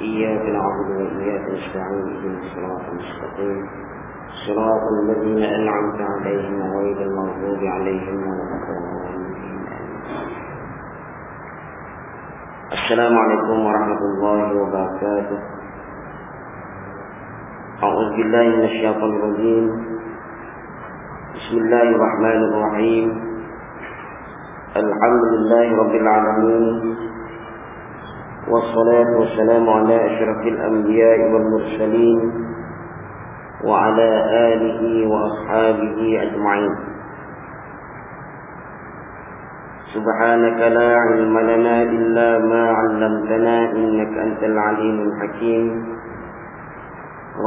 إياك نعبد وإياك نستعين اهدنا الصراط المستقيم. صراط الذين أنعمت عليهم غير المغضوب عليهم ولا السلام عليكم ورحمة الله وبركاته. أعوذ بالله من الشيطان الرجيم. بسم الله الرحمن الرحيم. الحمد لله رب العالمين. والصلاة والسلام على أشرف الأنبياء والمرسلين وعلى آله وأصحابه أجمعين. سبحانك لا علم لنا إلا ما علمتنا إنك أنت العليم الحكيم.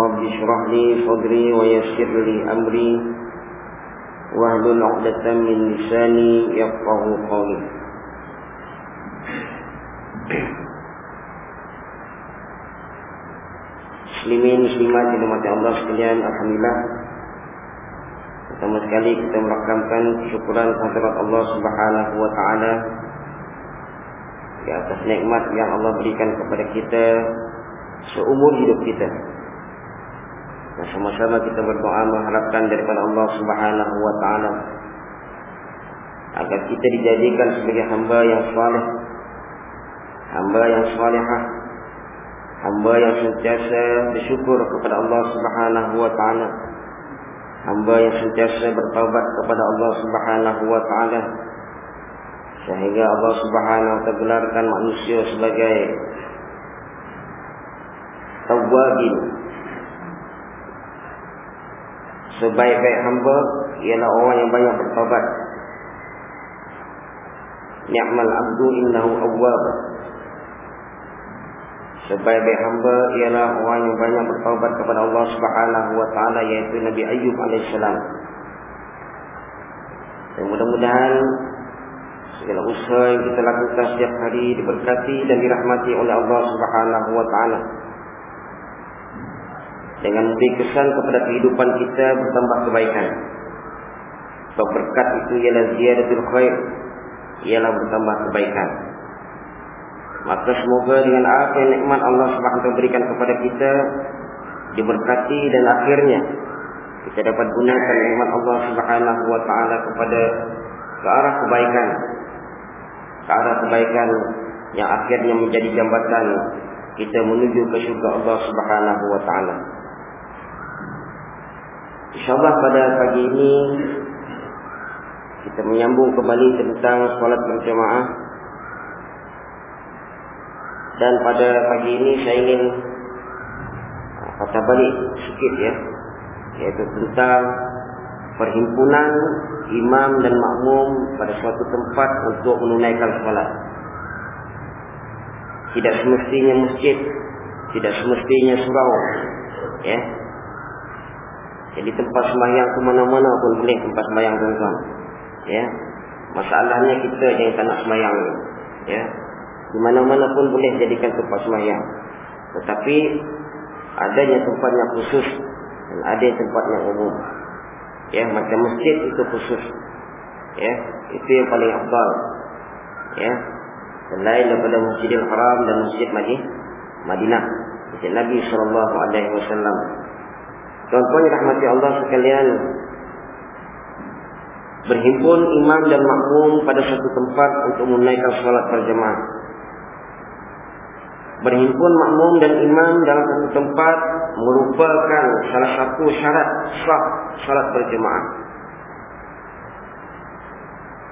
رب اشرح لي صدري ويسر لي أمري. واهلل عقدة من لساني يفقه قولي. Muslimin muslimat dimati Allah sekalian Alhamdulillah Pertama sekali kita merakamkan syukuran kehadirat Allah Subhanahu wa taala di atas nikmat yang Allah berikan kepada kita seumur hidup kita. Dan sama-sama kita berdoa mengharapkan daripada Allah Subhanahu wa taala agar kita dijadikan sebagai hamba yang saleh, hamba yang salihah, hamba yang sentiasa bersyukur kepada Allah Subhanahu wa taala. Hamba yang sentiasa bertaubat kepada Allah Subhanahu wa taala. Sehingga Allah Subhanahu wa taala gelarkan manusia sebagai tawwabin. Sebaik-baik hamba ialah orang yang banyak bertaubat. Ni'mal abdu innahu awwab Sebaik-baik hamba ialah orang yang banyak bertaubat kepada Allah Subhanahu wa taala yaitu Nabi Ayyub alaihissalam. Dan mudah-mudahan segala usaha yang kita lakukan setiap hari diberkati dan dirahmati oleh Allah Subhanahu wa taala. Dengan memberi kesan kepada kehidupan kita bertambah kebaikan. Sebab berkat itu ialah ziyadatul khair, ialah bertambah kebaikan. Maka semoga dengan apa yang nikmat Allah SWT berikan kepada kita Diberkati dan akhirnya Kita dapat gunakan nikmat Allah SWT kepada Ke arah kebaikan. Ke arah kebaikan Yang akhirnya menjadi jambatan Kita menuju ke syurga Allah SWT InsyaAllah pada pagi ini Kita menyambung kembali tentang solat berjamaah dan pada pagi ini saya ingin kata balik sikit ya. Iaitu tentang perhimpunan imam dan makmum pada suatu tempat untuk menunaikan solat. Tidak semestinya masjid tidak semestinya surau ya. Jadi tempat sembahyang ke mana-mana pun boleh tempat sembahyang tuan-tuan ya. Masalahnya kita yang tak nak sembahyang ya di mana-mana pun boleh jadikan tempat sembahyang. Tetapi adanya tempat yang khusus dan ada tempat yang umum. Ya, macam masjid itu khusus. Ya, itu yang paling afdal. Ya. Selain daripada Masjidil Haram dan Masjid Madinah. Masjid Nabi sallallahu alaihi wasallam. Yang rahmati Allah sekalian, berhimpun imam dan makmum pada satu tempat untuk menunaikan solat berjemaah berhimpun makmum dan imam dalam satu tempat merupakan salah satu syarat sah salat berjemaah.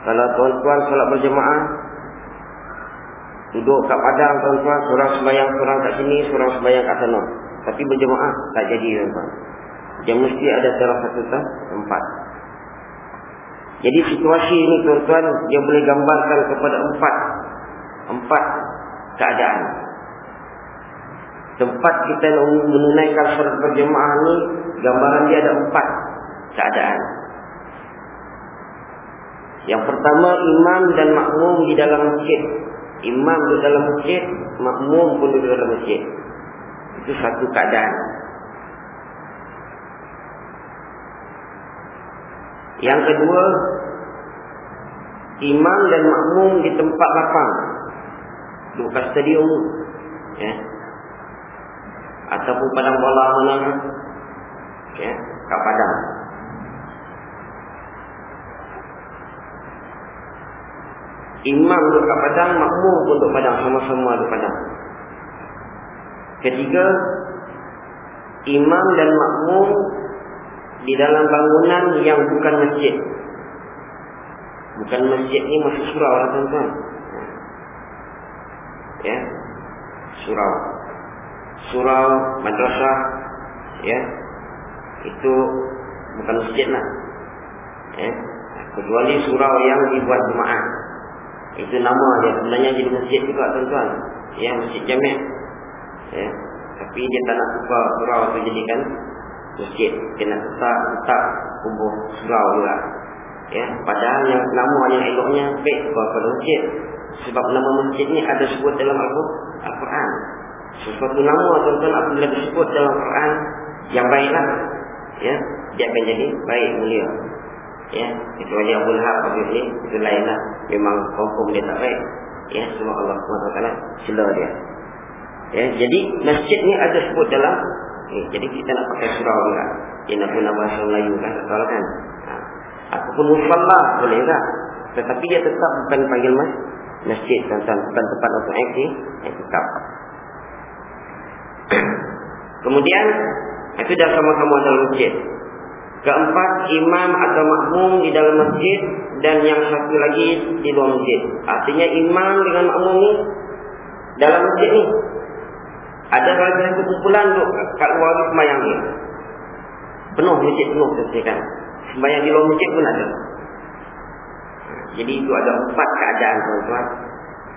Kalau tuan-tuan salat berjemaah duduk kat padang tuan-tuan seorang sembahyang seorang kat sini seorang sembahyang kat sana tapi berjemaah tak jadi tuan-tuan. Dia mesti ada salah satu tempat. Jadi situasi ini tuan-tuan dia boleh gambarkan kepada empat empat keadaan tempat kita menunaikan solat berjemaah ni gambaran dia ada empat keadaan. Yang pertama imam dan makmum di dalam masjid. Imam di dalam masjid, makmum pun di dalam masjid. Itu satu keadaan. Yang kedua, imam dan makmum di tempat lapang. Kat stadium. Ya. Ataupun padang bola mana. Ya. Kat padang. Imam duduk kat padang, makmum pun duduk padang. Sama-sama duduk padang. Ketiga, imam dan makmum di dalam bangunan yang bukan masjid. Bukan masjid ni masuk surau lah tuan-tuan. Ya. Surau. Surau, madrasah. Ya. Itu bukan masjid lah. Ya. Kecuali surau yang dibuat jemaah. Itu nama dia. Sebenarnya jadi masjid juga tuan-tuan. Ya, masjid jamiah. Ya. Tapi dia tak nak tukar surau tu jadikan masjid. Nak tetap, tetap kubuh surau juga. Ya. Padahal yang nama yang eloknya baik kepada masjid. Sebab nama masjid ni ada sebut dalam Al-Quran. Sesuatu nama tuan-tuan apabila disebut dalam Al-Quran yang baiklah. Ya. Dia akan jadi baik mulia. Ya. Itu wajah Abu Lahab ini. Itu lainlah. Memang hukum dia tak baik. Ya. Semua Allah SWT sila dia. Ya, jadi masjid ni ada sebut dalam eh, jadi kita nak pakai surau juga. Dia nak guna bahasa Melayu kan, tak tahu kan. Ha. Ataupun musalla boleh tak? Tetapi dia tetap bukan panggil mas masjid bukan tempat untuk aktif, yang tetap. Kemudian itu dah sama-sama dalam masjid. Keempat, imam atau makmum di dalam masjid dan yang satu lagi di luar masjid. Artinya imam dengan makmum ni dalam masjid ni ada salah satu kumpulan duduk kat luar tu sembahyang ni. Penuh masjid penuh kan. Sembahyang di luar masjid pun ada. Jadi itu ada empat keadaan tuan-tuan.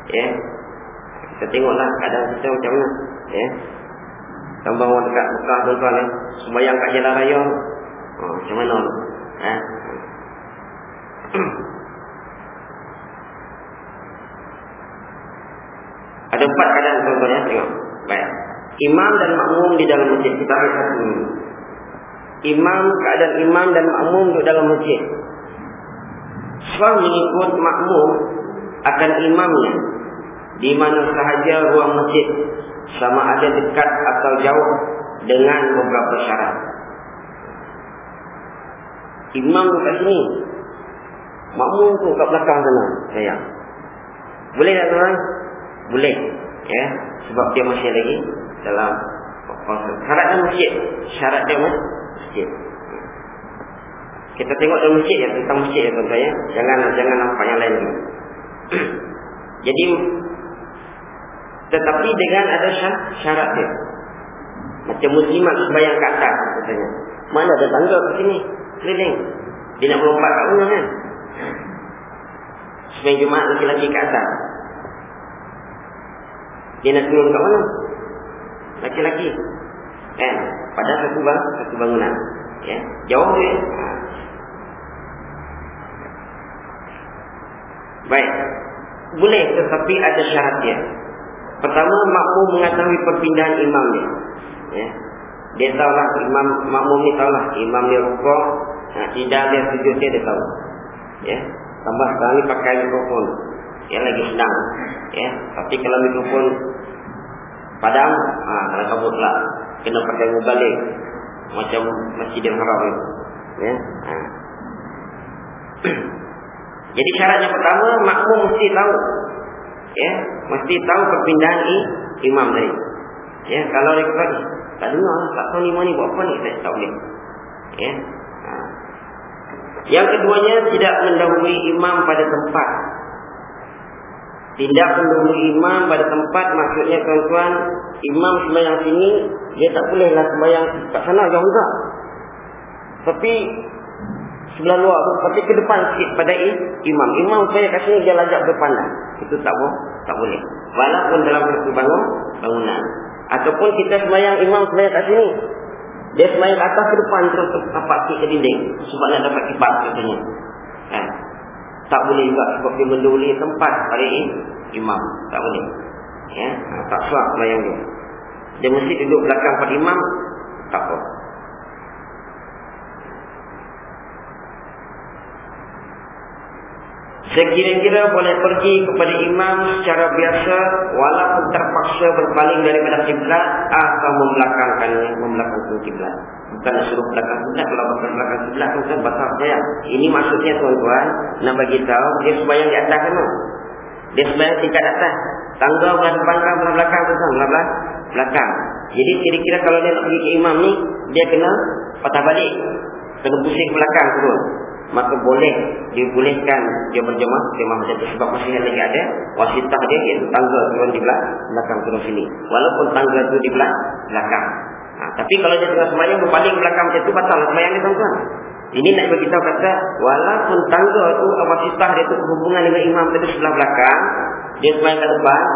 Ya. Kita tengoklah keadaan kita macam mana. Ya. Tambah orang dekat Mekah tuan-tuan ya. Sembahyang kat jalan raya. Oh, macam mana? Ha? ada empat keadaan tuan-tuan ya. Tengok. Baik. Imam dan makmum di dalam masjid. Kita lihat satu. Imam, keadaan imam dan makmum di dalam masjid. Sebab mengikut makmum akan imamnya. Di mana sahaja ruang masjid. Sama ada dekat atau jauh dengan beberapa syarat. Imam kat sini. Makmum tu kat belakang sana. Sayang. Boleh tak tuan? Boleh. Ya. Sebab dia masih lagi dalam syarat dia masjid. Syarat dia masjid. Kita tengok dalam masjid ya tentang masjid ya tuan ya. Jangan jangan nampak yang lain. Jadi tetapi dengan ada syarat dia. Macam muslimat sembahyang kat atas katanya. Mana ada tangga kat sini? Keliling. Dia nak melompat kat mana kan? Sembahyang Jumaat laki-laki kat atas. Dia nak turun kat mana? Laki-laki. Kan? Pada satu bang, satu bangunan. Ya. Jauh dia. Baik. Boleh tetapi ada syarat dia. Pertama, makmum mengetahui perpindahan imam dia. Ya. Dia tahulah imam makmum ni tahulah imam dia rukuk, ha, tidak dia sujud dia tahu. Ya. Tambah sekarang ni pakai mikrofon. Ya lagi senang. Ya. Tapi kalau mikrofon padam, ha, kalau kamu telah kena pakai mubalik macam masjidil haram itu. Ya. Ha. Jadi syaratnya pertama makmum mesti tahu. Ya, mesti tahu perpindahan i, imam tadi. Ya, kalau kata tak dengar, tak tahu ni mana buat apa ni, saya tak boleh. Ya. Ha. Yang keduanya tidak mendahului imam pada tempat. Tidak mendahului imam pada tempat maksudnya tuan-tuan, imam sembahyang sini dia tak bolehlah sembahyang kat sana jauh juga. Tapi sebelah luar tu tapi ke depan sikit pada imam. Imam supaya kat sini dia lajak berpandang. Itu tak boleh, tak boleh. Walaupun dalam satu bangun bangunan ataupun kita sembahyang imam sembahyang kat sini. Dia sembahyang atas ke depan terus tapak sikit ke dinding sebab nak dapat kipas katanya. Kan? Tak boleh juga sebab dia menduli tempat pada imam. Tak boleh. Ya, ha, tak sah sembahyang dia. Dia mesti duduk belakang pada imam. Tak apa. Sekira-kira boleh pergi kepada imam secara biasa walaupun terpaksa berpaling daripada kiblat atau membelakangkannya, membelakangkan kiblat. Bukan suruh belakang kiblat kalau bukan belakang kiblat tu kan batal saya. Ini maksudnya tuan-tuan nak bagi tahu dia sembahyang di atas kan? Dia sembahyang tingkat atas. Tangga kan belah belakang tu kan? Belah belakang. Jadi kira-kira kalau dia nak pergi ke imam ni dia kena patah balik. Kena pusing belakang turun maka boleh dibolehkan dia berjemaah jemaah macam itu sebab masih lagi ada wasitah dia iaitu tangga turun di belakang turun sini. Walaupun tangga itu di belakang. Ha, tapi kalau dia tengah semayang berpaling belakang macam itu batal semayang dia tuan-tuan. Ini nak beritahu kata walaupun tangga itu wasitah dia itu hubungan dengan imam itu sebelah belakang dia semayang ke depan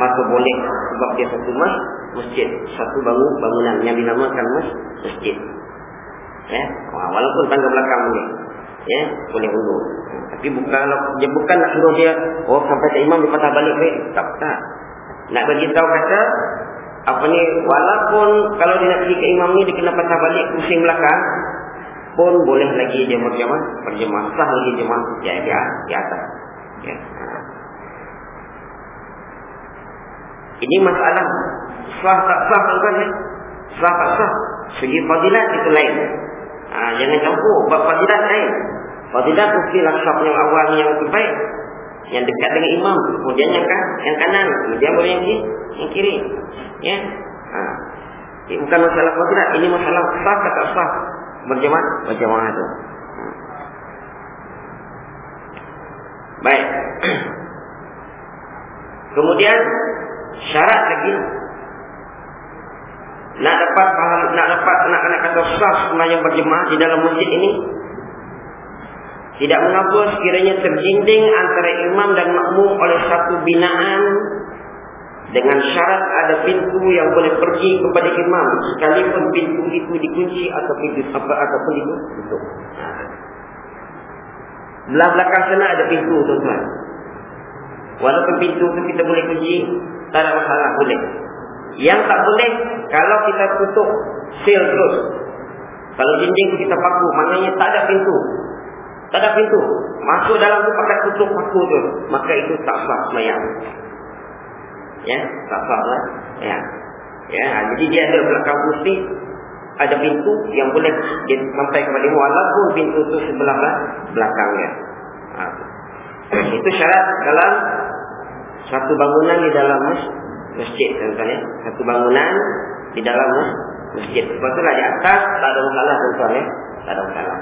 maka boleh. Sebab dia satu mas masjid. Satu bangun bangunan yang dinamakan mas masjid. Ya? Walaupun tangga belakang boleh ya boleh undur tapi bukan dia bukan nak suruh dia oh sampai tak imam patah balik baik tak tak. Nak bagi tahu kata apa ni walaupun kalau dia nak pergi ke imam ni dia kena patah balik pusing belakang pun boleh lagi dia berjemaah berjemaah sah lagi jemaah ya di, di atas. Ya. Ini masalah. Sah tak sah kan ya? Sah tak sah. Segi fadilat itu lain. Ha, jangan campur. Bab fadilat lain Fadilah mestilah saf yang awal yang terbaik. Yang dekat dengan imam. Kemudian yang, kan, yang kanan. Kemudian boleh yang kiri. Yang kiri. Ya. Ha. Bukan masalah fadilah. Ini masalah sah atau sah. Berjemaah. Berjemaah itu. Ha. Baik. Kemudian syarat lagi nak dapat nak dapat nak nak kata sah sembahyang berjemaah di dalam masjid ini tidak mengapa sekiranya terjinding antara imam dan makmum oleh satu binaan dengan syarat ada pintu yang boleh pergi kepada imam sekalipun pintu itu dikunci atau pintu apa ataupun itu tutup. Belah belakang sana ada pintu tuan-tuan. Walaupun pintu itu kita boleh kunci, tak ada masalah boleh. Yang tak boleh kalau kita tutup seal terus. Kalau dinding kita paku, maknanya tak ada pintu. Tak ada pintu. Masuk dalam tu pakai tutup paku tu. Maka itu tak sah semayang. Ya, tak sah lah. Ya. Ya, jadi dia ada belakang putih. Ada pintu yang boleh sampai kepada. Walaupun pintu tu sebelah belakangnya. Ha. Itu syarat dalam satu bangunan di dalam masjid. Tuan-tuan ya. Satu bangunan di dalam masjid. Sebab itulah di atas tak ada masalah tuan-tuan ya. Tak ada masalah.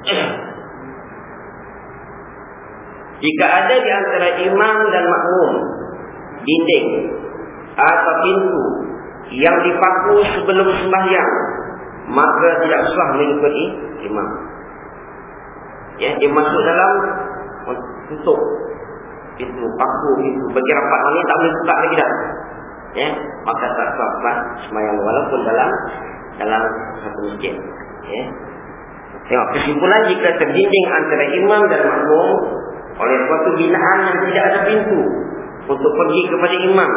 Jika ada di antara imam dan makmum dinding atau pintu yang dipaku sebelum sembahyang, maka tidak sah mengikuti imam. Ya, dia masuk dalam tutup pintu paku itu bagi rapat ni tak boleh buka lagi dah. Ya, maka tak sah sembahyang walaupun dalam dalam satu masjid. Ya. Tengok kesimpulan jika terjinding antara imam dan makmum oleh suatu binaan yang tidak ada pintu untuk pergi kepada imam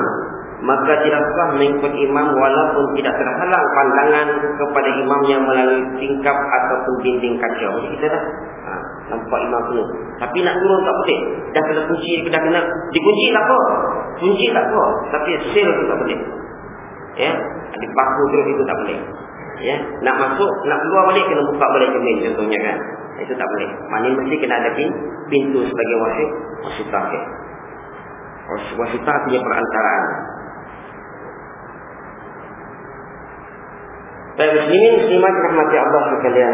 maka tidak sah mengikut imam walaupun tidak terhalang pandangan kepada imam yang melalui tingkap ataupun dinding kaca. Jadi kita dah. Ha, nampak imam penuh tapi nak turun tak boleh. Dah kena kunci dah kena dikunci tak apa. Kunci tak apa. Tapi sel tu tak boleh. Ya? Dipaku terus itu tak boleh ya nak masuk nak keluar balik kena buka balik cermin contohnya kan itu tak boleh maknanya mesti kena ada pintu sebagai wasit wasitah ya. wasitah punya perantaraan Baik muslimin muslimat rahmati Allah sekalian.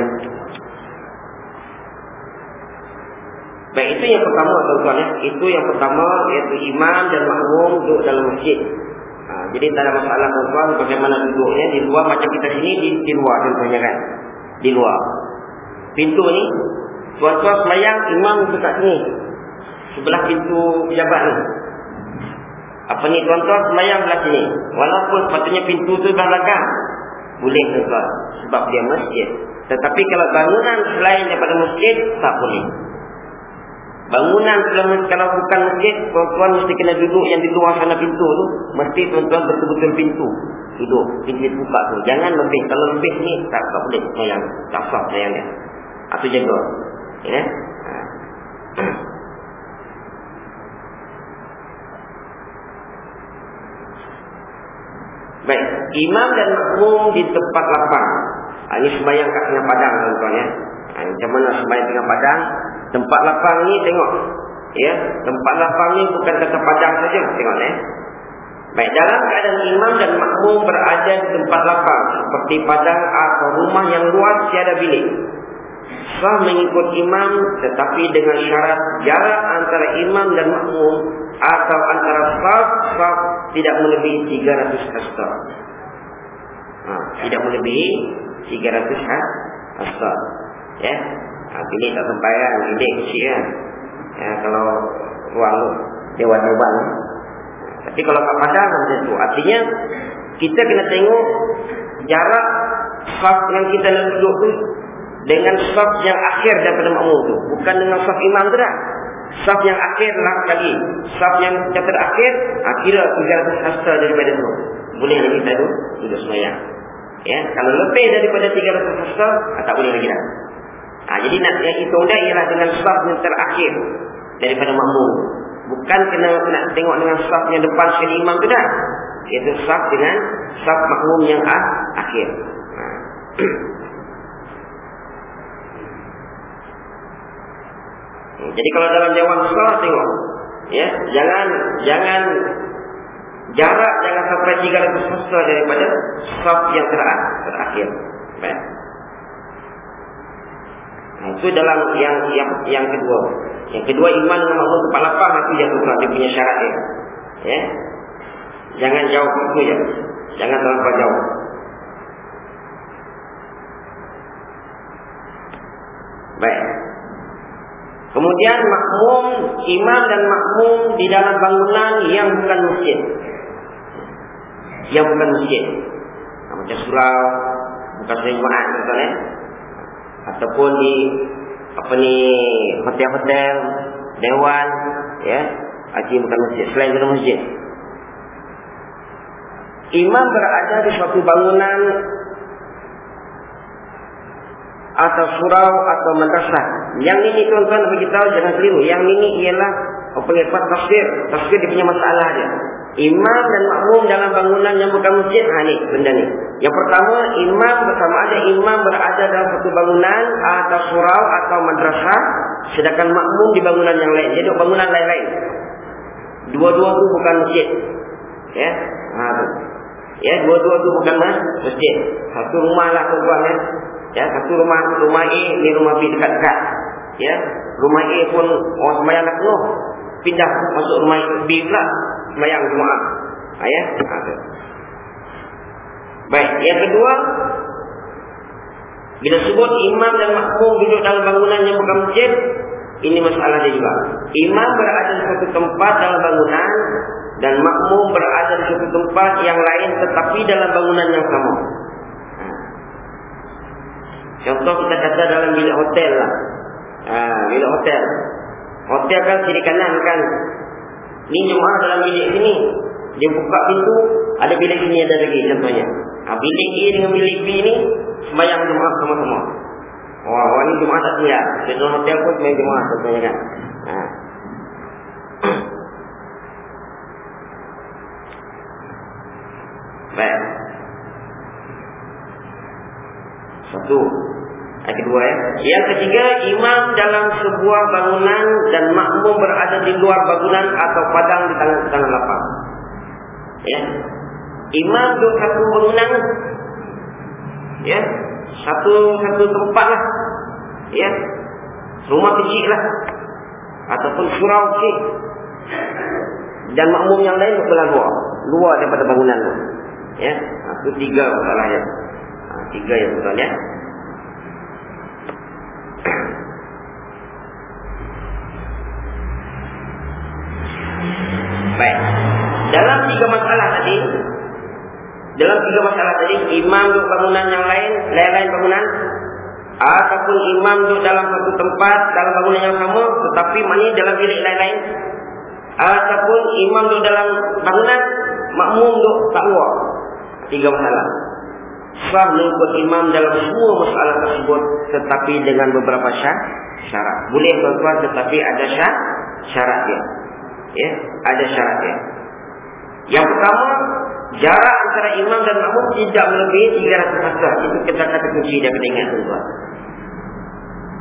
Baik itu yang pertama tuan-tuan ya. Itu yang pertama iaitu imam dan makmum duduk dalam masjid. Jadi ada masalah tuan-tuan bagaimana duduknya di luar macam kita sini di, di luar contohnya kan. Di luar. Pintu ni tuan-tuan semayang imam dekat sini. Sebelah pintu pejabat ni. Apa ni tuan-tuan semayang belah sini. Walaupun sepatutnya pintu tu dah belakang. Boleh tuan-tuan. Sebab dia masjid. Tetapi kalau bangunan selain daripada masjid, tak boleh. Bangunan kalau bukan masjid, tuan-tuan mesti kena duduk yang di luar sana pintu tu. Mesti tuan-tuan betul-betul pintu. Duduk, pintu buka tu. Jangan lebih. Kalau lebih ni, tak, tak boleh. Sayang. Tak sah sayangnya. atau jaga. Ya. Ha. Baik, imam dan makmum di tempat lapang. Ha, ini sembahyang kat tengah padang tuan-tuan ya. Ha, macam mana sembahyang tengah padang? Tempat lapang ni tengok. Ya, tempat lapang ni bukan kata padang saja, tengok ya. Baik, dalam keadaan imam dan makmum berada di tempat lapang seperti padang atau rumah yang luas tiada bilik. Sah mengikut imam tetapi dengan syarat jarak antara imam dan makmum atau antara saf-saf tidak melebihi 300 hasta. Ha, tidak melebihi 300 hasta. Ya. Ha, bilik tak sembahyang, bilik kecil kan. Ya, kalau ruang dewan-dewan tapi kalau kat padang macam tu. Artinya kita kena tengok jarak saf yang kita nak duduk tu dengan saf yang akhir daripada makmum tu. Bukan dengan saf imam tu dah. Saf yang akhir lah lagi. Saf yang terakhir akhirnya ah, 300 hasta daripada tu. Boleh lagi kita duduk semayang. Ya, kalau lebih daripada 300 hasta ah, tak boleh lagi dah. Ha, jadi nak yang hitung dia ialah dengan saf yang terakhir daripada makmum. Bukan kena nak tengok dengan saf yang depan sekali imam tu dah. Itu saf dengan saf makmum yang ah, akhir. Ha. Jadi kalau dalam jawab besar tengok. Ya, jangan jangan jarak jangan sampai 300 meter daripada saf yang terakhir. terakhir. Baik. Nah, itu dalam yang yang yang kedua. Yang kedua iman dengan makhluk tempat lapang itu yang kedua dia punya syarat dia. Ya. Jangan jauh itu ya. Jangan terlalu jauh. Baik. Kemudian makmum, imam dan makmum di dalam bangunan yang bukan masjid. Yang bukan masjid. Macam surau, bukan surau Jumaat misalnya ataupun di apa ni hotel-hotel dewan ya. Haji bukan masjid selain dari masjid. Imam berada di suatu bangunan atau surau atau madrasah. Yang ini tuan-tuan bagi tahu jangan keliru. Yang ini ialah pengikut tafsir. Tafsir dia punya masalah dia imam dan makmum dalam bangunan yang bukan masjid. Ha ni benda ni. Yang pertama imam bersama ada imam berada dalam satu bangunan atau surau atau madrasah sedangkan makmum di bangunan yang lain. Jadi bangunan lain-lain. Dua-dua tu bukan masjid. Ya? Ha tu. Ya dua-dua tu bukan masjid. Satu rumah lah tuan-tuan ya. Ya satu rumah rumah A ni rumah B dekat-dekat. Ya? Rumah A pun orang sembahyang nak penuh pindah masuk rumah B pula sembahyang Jumaat. Ayat. Ha, Baik, yang kedua bila sebut imam dan makmum duduk dalam bangunan yang bukan masjid, ini masalah dia juga. Imam berada di satu tempat dalam bangunan dan makmum berada di satu tempat yang lain tetapi dalam bangunan yang sama. Ha. Contoh kita kata dalam bilik hotel lah. Ha, bilik hotel. Hotel kan kiri kanan kan ini jemaah dalam bilik sini. Dia buka pintu, ada bilik sini ada lagi contohnya. Ha, bilik A dengan bilik B ni sembahyang jemaah sama-sama. Wah, oh, ini jemaah tak siap. Di hotel pun sembahyang jemaah contohnya kan. Ha. Baik. Satu. Yang kedua ya. Yang ketiga, imam dalam sebuah bangunan dan makmum berada di luar bangunan atau padang di tangan lapang. Ya. Imam di satu bangunan ya. Satu satu tempat lah. Ya. Rumah kecil lah. Ataupun surau kecil. Dan makmum yang lain berbelah luar. Luar daripada bangunan tu. Ya. Itu tiga masalah ya. Tiga yang betul ya. Baik. Dalam tiga masalah tadi, dalam tiga masalah tadi, imam duduk bangunan yang lain, lain-lain bangunan, ataupun imam duduk dalam satu tempat, dalam bangunan yang sama, tetapi mana dalam bilik lain-lain, ataupun imam duduk dalam bangunan, makmum tak luar. Tiga masalah. sah mengikut imam dalam semua masalah tersebut tetapi dengan beberapa syarat. Boleh tuan-tuan tetapi ada syarat syarat dia. Ya, ada syarat dia. Yang pertama, jarak antara imam dan makmum tidak melebihi 300 meter. Itu kita kata kunci dia kena ingat tuan-tuan.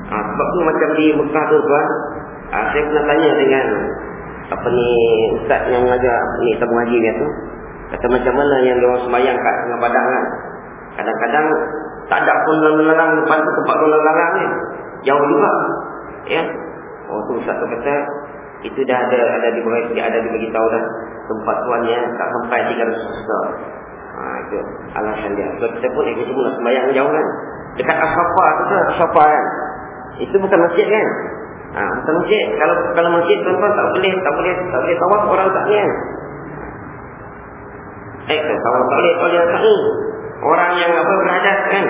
Ha, sebab tu macam di Mekah tuan-tuan, ha, saya pernah tanya dengan apa ni ustaz yang mengajar ni tabung haji dia tu. Kata macam mana yang dia orang sembahyang kat tengah padang kan. Kadang-kadang tak ada pun lalang-lalang depan tu tempat lalang-lalang ni. Jauh juga. Ya. Oh tu ustaz tu kata itu dah ada ada di bawah dia ada dibagi tahu dah tempat tuannya tak sampai 300 meter. Ha itu alasan dia. Sebab kita pun ikut semua sembahyang jauh kan. Dekat Asfafa tu kan Asfafa kan. Itu bukan masjid kan? Ha, bukan masjid. Kalau kalau masjid tuan-tuan tak boleh tak boleh tak boleh tawaf orang tak kan. Eh, tawaf tak boleh kalau tak ni. Orang yang apa berhadas kan.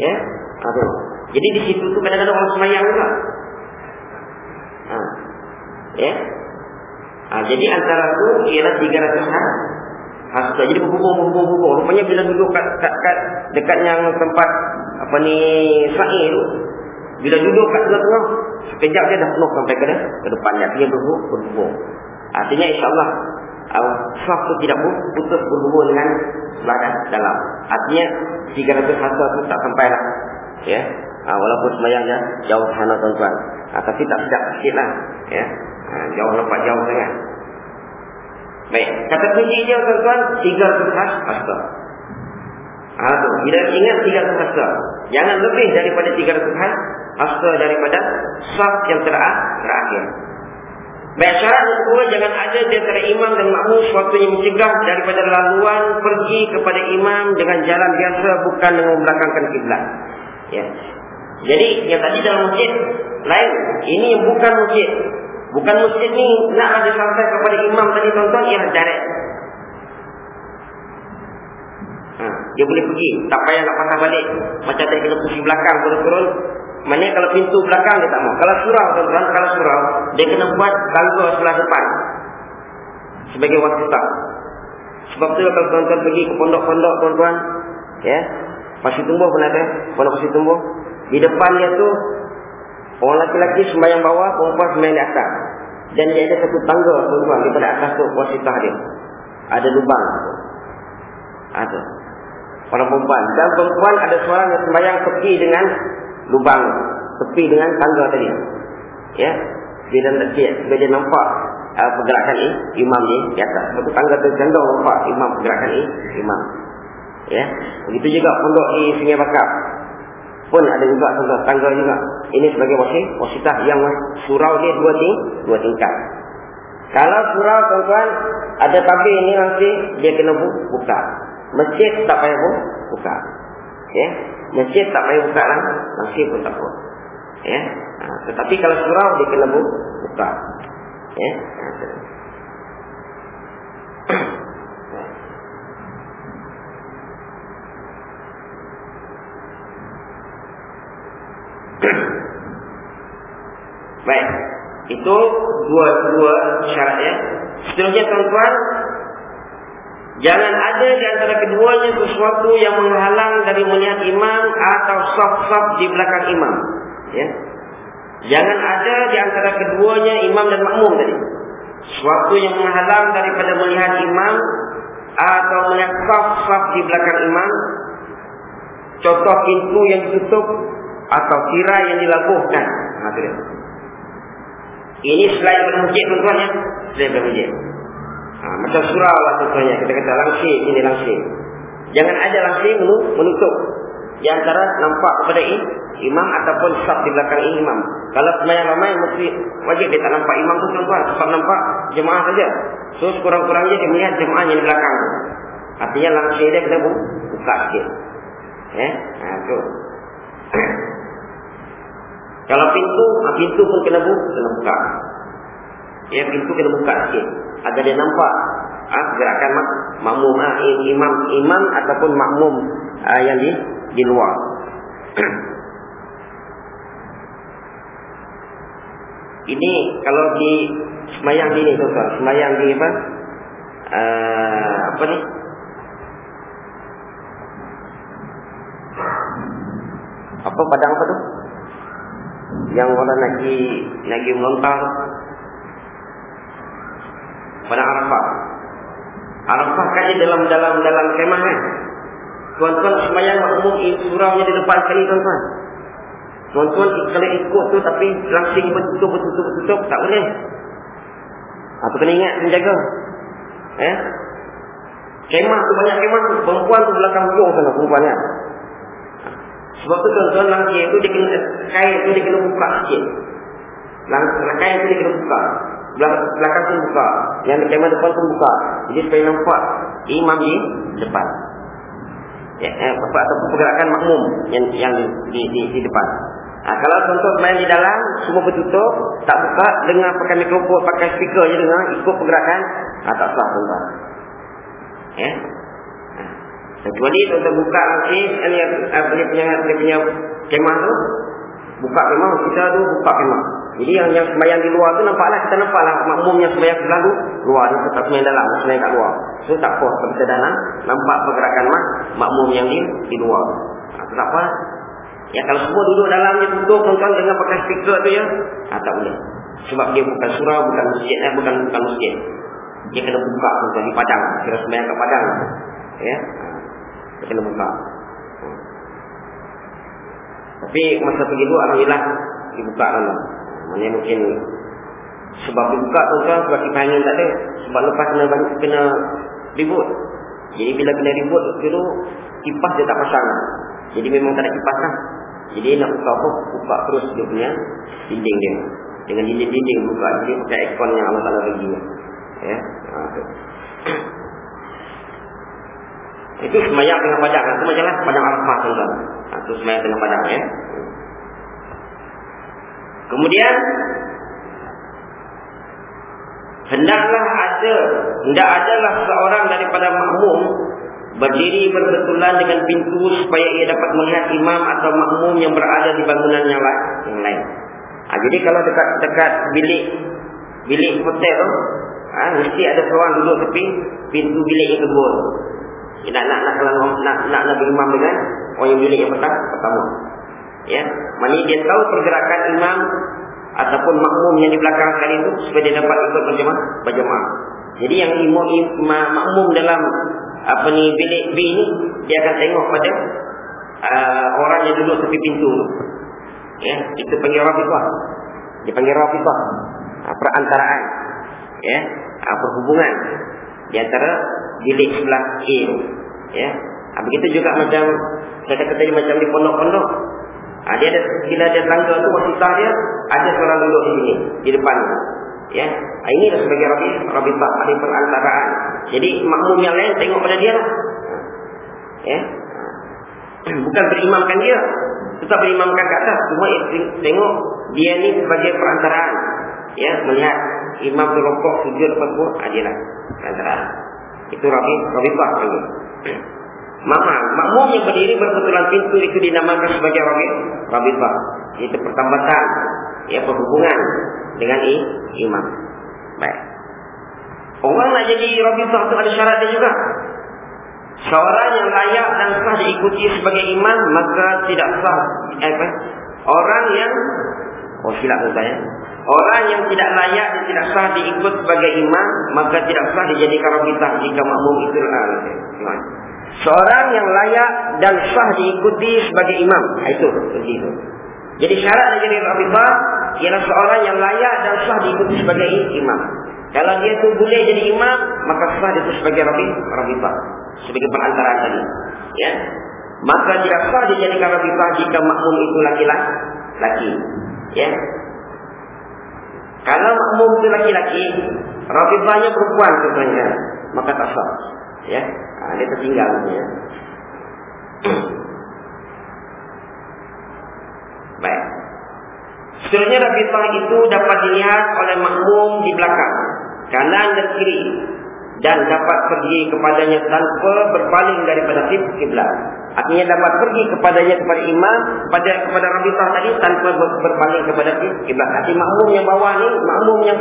Ya? Ada. Jadi di situ tu kadang-kadang orang semayang juga. Ha. Ya? Ha, jadi antara tu ialah 300 hari. Hasta. Jadi berhubung-hubung-hubung. Rupanya bila duduk kat, kat, kat dekat yang tempat apa ni sa'i tu. Bila duduk kat tengah-tengah. Sekejap dia dah penuh sampai ke, ke depan. Dia berhubung. Artinya insyaAllah. Uh, Saf tu tidak putus berhubung dengan sebelah dalam. Artinya 300 hasta tu tak sampai lah. Ya. Ha, walaupun semayangnya jauh sana tuan-tuan. Tapi tak sedap sikit lah. Ya. Ha, jauh nampak jauh sangat. Baik. Kata kunci dia tuan-tuan. Tiga kertas hasta. Ha, tu. Bila ingat tiga hasta. Jangan lebih daripada tiga kertas hasta daripada saf yang terakhir. Baik syarat yang kedua jangan ada di antara imam dan makmum sesuatu yang mencegah daripada laluan pergi kepada imam dengan jalan biasa bukan dengan membelakangkan kiblat. Ya. Jadi yang tadi dalam masjid lain, ini bukan masjid. Bukan masjid ni nak ada sampai kepada imam tadi tuan-tuan direct. Ha, dia boleh pergi, tak payah nak patah balik. Macam tadi kena pusing belakang turun-turun. Maknanya kalau pintu belakang dia tak mau. Kalau surau tuan-tuan, kalau surau, dia kena buat tangga sebelah depan. Sebagai wasitah. Sebab tu kalau tuan-tuan pergi ke pondok-pondok tuan-tuan, ya, Pasir tumbuh pun ada. Pondok pasir tumbuh. Di depan dia tu. Orang laki-laki sembahyang bawah. Perempuan sembahyang di atas. Dan dia ada satu tangga tuan-tuan. Daripada atas tu wasitah dia. Ada lubang. Ada. Orang perempuan. Dan perempuan ada seorang yang sembahyang tepi dengan lubang. Tepi dengan tangga tadi. Ya. Dia, bila dia nampak uh, pergerakan ini, imam ni di atas. Sebab tu tangga tu jendong nampak imam pergerakan ini, imam. Ya. Begitu juga pondok di Sungai Bakar. Pun ada juga tangga, tangga juga. Ini sebagai wasit, wasitah yang surau dia dua ting, dua tingkat. Kalau surau tuan-tuan ada tabir ini nanti dia kena buka. Masjid tak payah buka. Ya. Masjid tak payah buka lah. Masjid pun tak apa. Ya. Ha, tetapi kalau surau dia kena buka. Ya. Ha, Baik. Itu dua dua syarat ya. Seterusnya tuan-tuan, jangan ada di antara keduanya sesuatu yang menghalang dari melihat imam atau saf-saf di belakang imam. Ya. Jangan ada di antara keduanya imam dan makmum tadi. Sesuatu yang menghalang daripada melihat imam atau melihat saf-saf di belakang imam. Contoh pintu yang ditutup atau tirai yang dilabuhkan. Ha, Ini selain bermujib tuan-tuan ya. Selain bermujib. Ha, macam surau lah tuan-tuan Kita kata langsir, ini langsir. Jangan ada langsir menutup. Di antara nampak kepada ini, imam ataupun sab di belakang imam. Kalau semayang ramai, mesti wajib dia tak nampak imam tu tuan-tuan. Sebab nampak jemaah saja. So, sekurang-kurangnya dia melihat jemaah yang di belakang. Artinya langsir dia kena buka sikit. Ya, ha, tu. Kalau pintu, ah, pintu pun kena buka. Ya, pintu kena buka sikit. Agar dia nampak ah, gerakan mak, makmum, ha, imam, imam ataupun makmum ha, yang di, di luar. Ini kalau di semayang ini, tuan-tuan. Semayang di apa? Uh, apa ni? Apa padang apa tu? Yang orang nak pergi nak pergi melontar. Padang Arafah. Arafah kan di dalam dalam dalam kemah kan. Tuan-tuan sembahyang makmum suraunya di depan sekali tuan-tuan. Tuan-tuan kalau ikut tu tapi langsing betul betul betul tak boleh. Apa kena ingat menjaga. Eh? Kemah tu banyak kemah tu. Perempuan tu belakang sana perempuan kan. Sebab tu tuan-tuan langsing tu dia kena kain tu dia kena buka sikit. Langsing kain tu dia kena buka. Belakang tu buka. Yang kemah depan tu buka. Jadi supaya nampak imam di depan. Ya, eh, atau pergerakan makmum yang yang di di, di, di depan. Ha, kalau tuan-tuan main di dalam, semua bertutup, tak buka, dengar pakai mikrofon, pakai speaker je dengar, ikut pergerakan, ha, tak sah tuan-tuan. Ya. Kecuali tuan-tuan buka nanti, ini punya, dia punya kemah tu, buka kemah, kita tu buka kemah. Jadi yang yang sembahyang di luar tu nampaklah kita nampaklah makmum yang sembahyang sebelah tu luar ni tetap sembahyang dalam sembahyang kat luar. So tak apa kalau kita dalam nampak pergerakan mak makmum yang di di luar. Ha, tak apa. Ya kalau semua duduk dalam ni tutup tuan-tuan dengan pakai speaker tu ya. Ha, tak boleh. Sebab dia bukan surau, bukan masjid, eh, bukan bukan masjid. Dia kena buka tuan di padang. Kira sembahyang kat padang. Ya. Buka. Ha. Tapi masa pergi dulu alhamdulillah dibuka dalam. Mana mungkin sebab dibuka tuan-tuan sebab kipas angin tak ada. Sebab lepas kena kena ribut. Jadi bila kena ribut dulu kipas dia tak pasang. Jadi memang tak ada kipas lah. Jadi nak buka apa? Buka terus dia punya dinding dia. Dengan dinding-dinding buka. Jadi pakai aircon yang Allah Ta'ala bagi. Ya. Ha, itu semayang tengah padang. Itu macam lah padang alfa tuan-tuan. Ha, itu semayang tengah padang ya. Kemudian hendaklah ada hendak adalah seorang daripada makmum berdiri berbetulan dengan pintu supaya ia dapat melihat imam atau makmum yang berada di bangunan yang lain. Lain. Ha, jadi kalau dekat dekat bilik bilik hotel tu, ha, mesti ada seorang duduk tepi pintu bilik yang kedua. Nak nak nak nak nak, nak, nak berimam dengan orang yang bilik yang pertama. pertama. Ya, mana dia tahu pergerakan imam ataupun makmum yang di belakang sekali itu supaya dia dapat ikut berjemaah. berjemaah. Jadi yang imam, imam makmum dalam apa ni bilik B ni dia akan tengok pada uh, orang yang duduk tepi pintu ya itu panggil rafifah dia panggil rafifah uh, perantaraan ya uh, perhubungan di antara bilik sebelah A ya uh, begitu juga macam saya kata tadi macam di pondok-pondok uh, dia ada bila ada tangga tu masih dia ada seorang duduk di sini di depan Ya, ini adalah sebagai rabi rabi tak ada perantaraan. Jadi makmum yang lain tengok pada dia lah. Ya, bukan berimamkan dia, tetap berimamkan ke atas. Cuma tengok dia ni sebagai perantaraan. Ya, melihat imam tu rokok sujud apa semua, ah, dia lah perantaraan. Itu rabi rabi tak lagi. Mama, makmum yang berdiri berbetulan pintu itu dinamakan sebagai rabi rabi tak. Itu pertambatan, ya perhubungan dengan imam. Baik. Orang nak jadi rabitah itu ada syarat dia juga. Seorang yang layak dan sah diikuti sebagai imam maka tidak sah eh, apa? Orang yang oh silap saya. Orang yang tidak layak dan tidak sah diikut sebagai imam maka tidak sah dijadikan rabitah jika makmum itu ah, Seorang yang layak dan sah diikuti sebagai imam. Itu begitu. Jadi syarat nak jadi rabitah ialah seorang yang layak dan sah diikuti sebagai imam. Kalau dia tu boleh jadi imam, maka sah dia tu sebagai rabitah. Sebagai perantaraan tadi. Ya. Maka tidak sah dia jadikan rabitah jika makmum itu laki-laki. Laki. Ya. Kalau makmum itu laki-laki, rabitahnya perempuan contohnya, maka tak sah. Ya. Ha, dia tertinggal. Ya. Baik. Seterusnya rabitah itu dapat dilihat oleh makmum di belakang, kanan dan kiri dan dapat pergi kepadanya tanpa berpaling daripada kiblat. Artinya dapat pergi kepadanya kepada imam, pada kepada rabitah tadi tanpa berpaling kepada kiblat. Artinya makmum yang bawah ni, makmum yang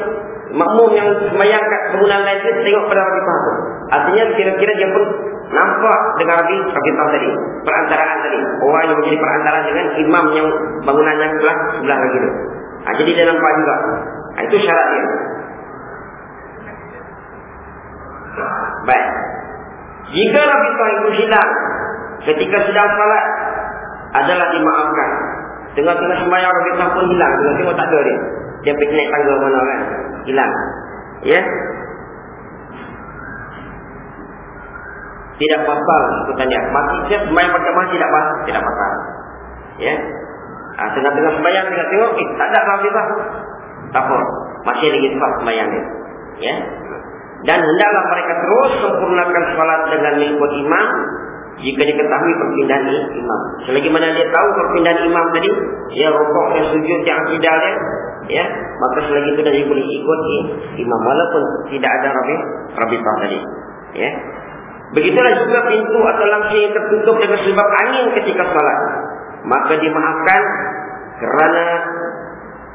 makmum yang sembahyang kat bangunan lain tu tengok pada Rabitah tu. Artinya kira-kira dia pun nampak dengan Rabi Rabitah tadi. Perantaraan tadi. Orang yang menjadi perantaraan dengan imam yang bangunan yang sebelah, sebelah lagi tu. Ha, jadi dia nampak juga. Ha, itu syarat dia. Baik. Jika Rabitah itu hilang ketika sedang salat adalah dimaafkan. Tengah-tengah sembahyang Rabitah pun hilang. Tengok-tengok tak ada dia. Dia pergi naik tangga mana kan? Hilang. Ya? Tidak pasal ikutan dia. Masih dia sembahyang pertama tidak pasal. Tidak pasal. Ya? Ha, tengah-tengah sembahyang kita tengok. Eh, tak ada Rabitah. Tak apa. Masih lagi sebab sembahyang dia. Ya? Dan hendaklah mereka terus sempurnakan salat dengan mengikut imam jika diketahui perpindahan imam. Selagi mana dia tahu perpindahan imam tadi, ya rukuk dan sujud yang dia, ya, maka selagi itu dia boleh ikut imam walaupun tidak ada rabi rabitah tadi. Ya. Begitulah juga pintu atau lampu yang tertutup dengan sebab angin ketika salat. Maka dimaafkan kerana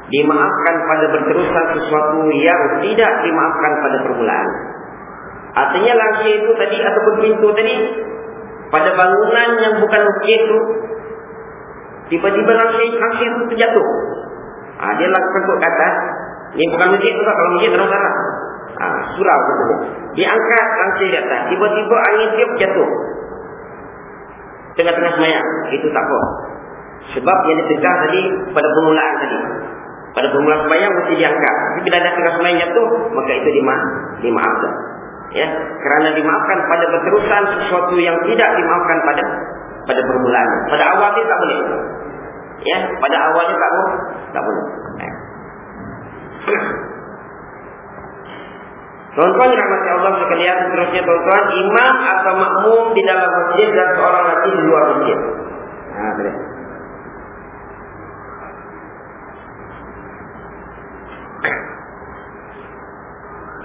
dimaafkan pada berterusan sesuatu yang tidak dimaafkan pada permulaan. Artinya lampu itu tadi ataupun pintu tadi pada bangunan yang bukan masjid itu tiba-tiba langsir itu terjatuh. Ah dia lakukan ke atas. Ini bukan masjid tu kalau masjid terus sana. Ah surau tu. Diangkat langsir di atas. Tiba-tiba angin tiup jatuh. Tengah-tengah semayang. Itu tak apa. Sebab yang ditegah tadi pada permulaan tadi. Pada permulaan semayang mesti diangkat. Tapi bila ada tengah semayang jatuh, maka itu dima dimaafkan. Ya? Kerana dimaafkan pada berterusan sesuatu yang tidak dimaafkan pada pada permulaan. Pada awalnya tak boleh. Ya? Pada awalnya tak boleh. Tak boleh. Ya. Tuan-tuan yang rahmati Allah sekalian Terusnya tuan-tuan Imam atau makmum di dalam masjid Dan seorang lagi di luar masjid. Ha, boleh.